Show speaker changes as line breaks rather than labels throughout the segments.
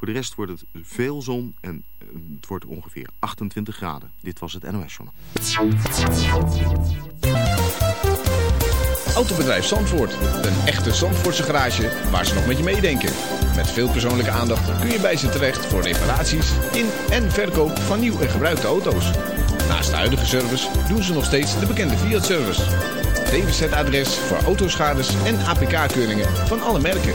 Voor de rest wordt het veel zon en eh, het wordt ongeveer 28 graden. Dit was het NOS Journal.
Autobedrijf Zandvoort. Een echte Zandvoortse garage waar ze nog met je meedenken. Met veel persoonlijke aandacht kun je bij ze terecht voor reparaties in en verkoop van nieuw en gebruikte auto's. Naast de huidige service doen ze nog steeds de bekende Fiat-service. DWZ-adres voor autoschades en APK-keuringen van alle merken.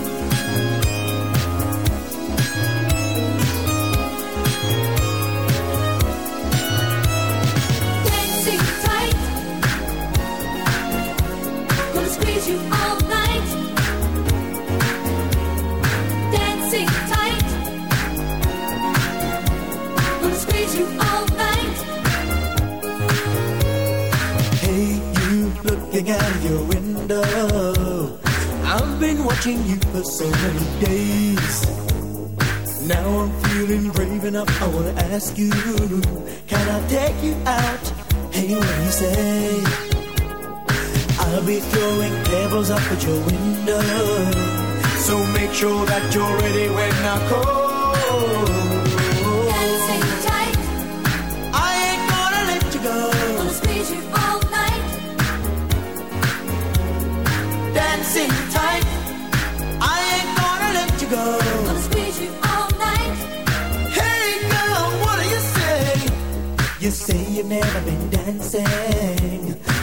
Ask you, can I take you out? Hey, what do you say? I'll be throwing pebbles up at your window. So make sure that you're ready when I call.
Dancing tight.
I ain't gonna let you go.
Gonna squeeze you all night.
Dancing tight. I ain't gonna let you go.
Gonna squeeze you all night.
Hey girl, what do you say? You say you've never been dancing.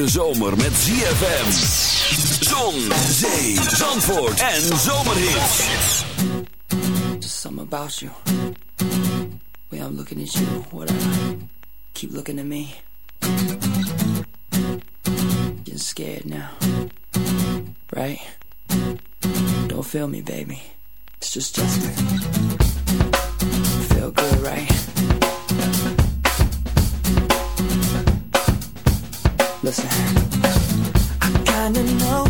hete zomer met ZFM. Zon, zee, zandvoort en zomerhit.
Just something about you. Way I'm looking at you, what whatever. Keep looking at me. Getting
scared now. Right? Don't feel me, baby. It's just Jessica. Listen.
I kinda know.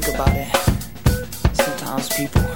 think about it, sometimes people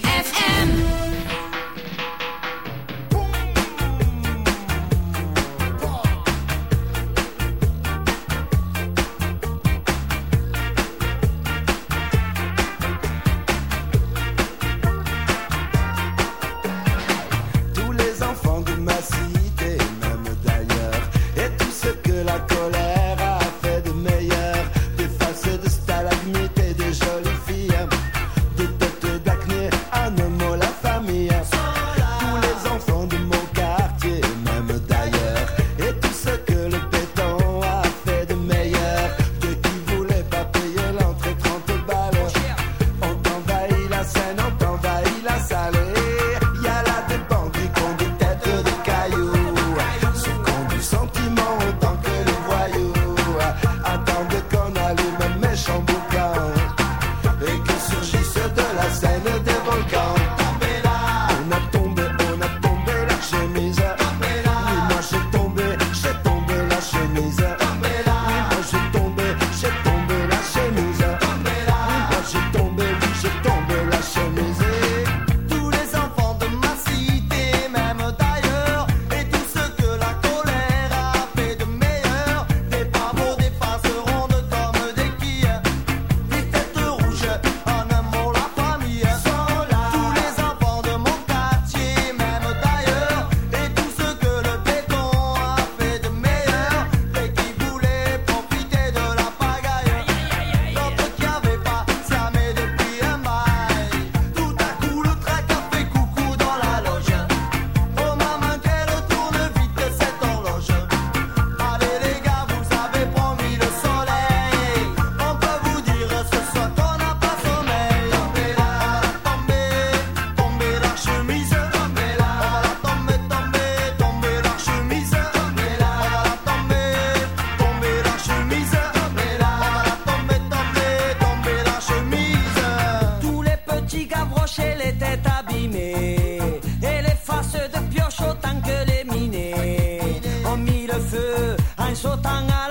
so tan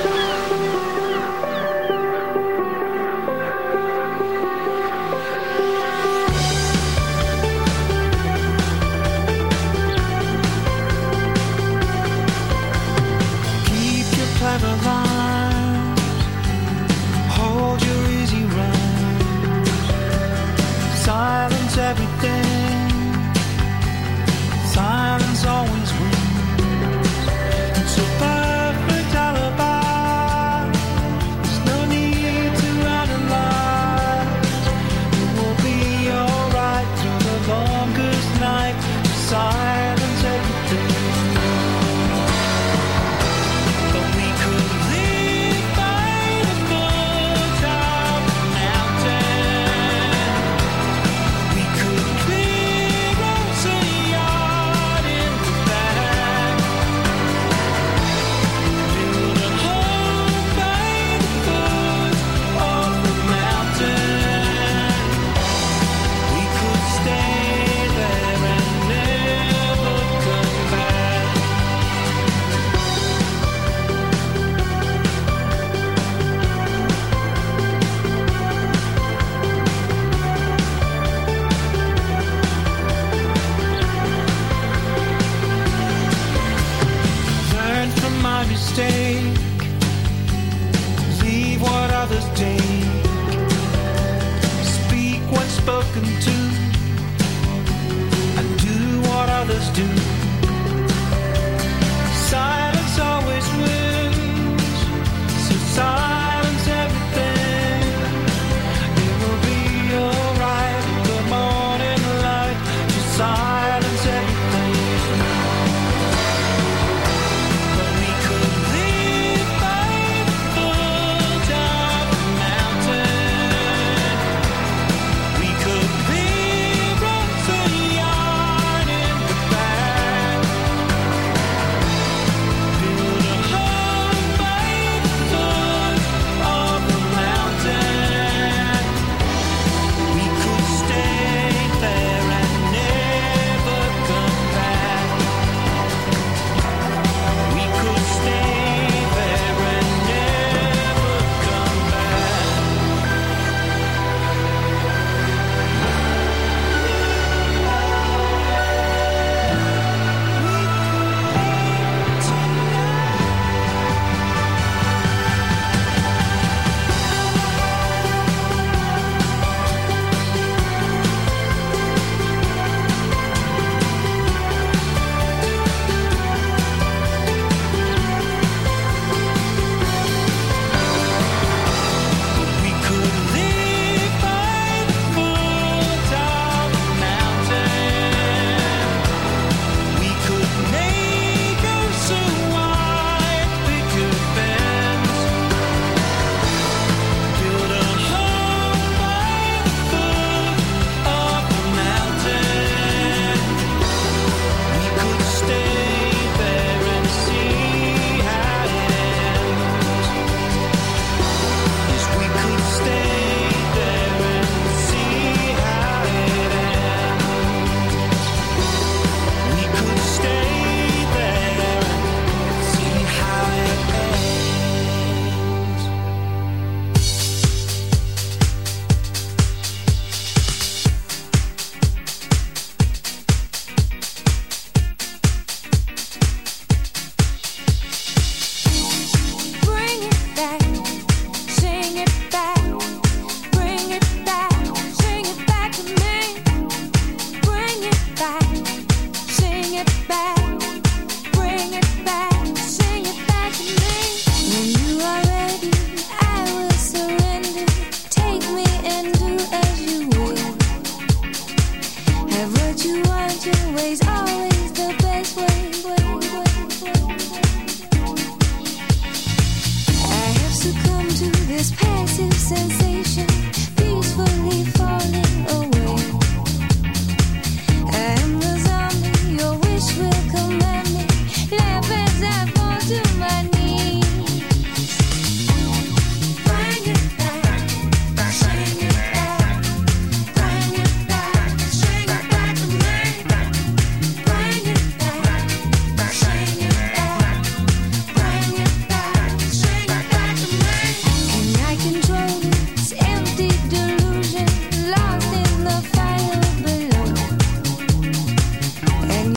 Stay. Leave what others take. Speak what's spoken to, and do what others do.